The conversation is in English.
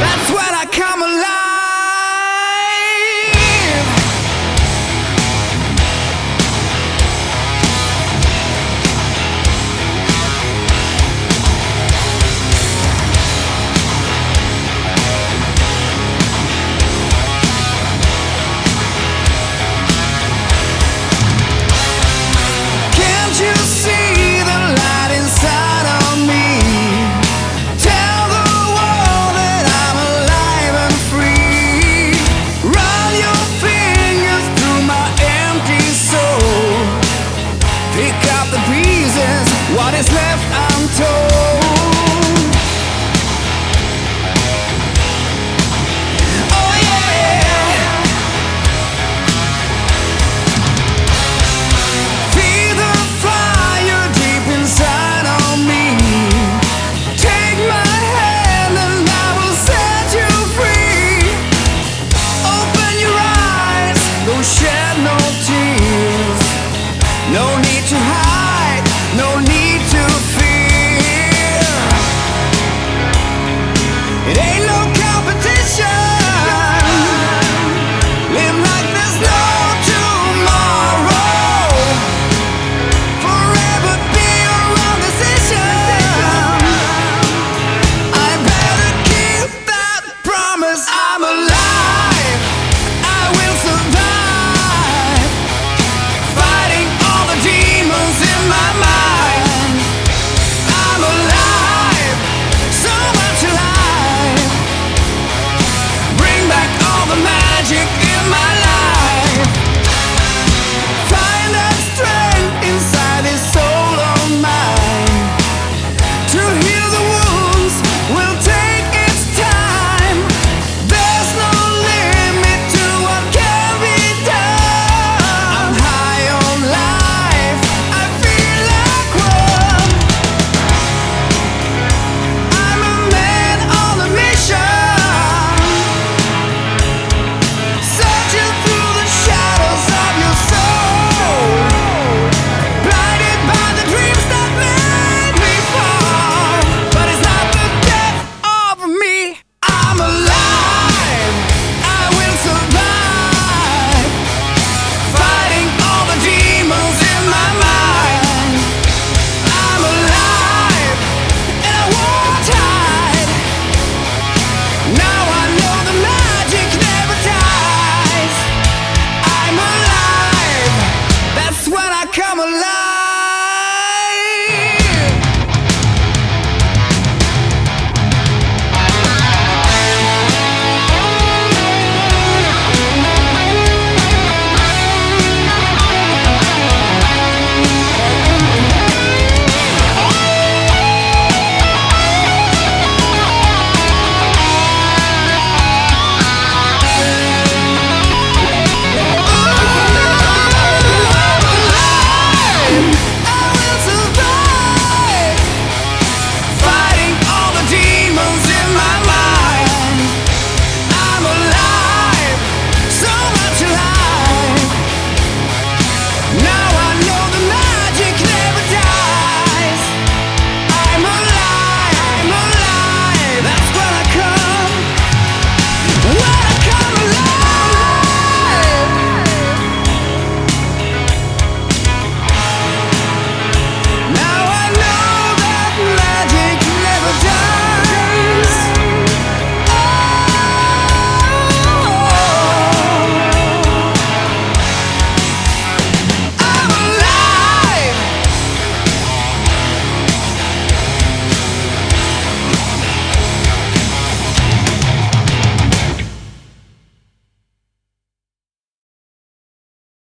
That's why. ¡Hello!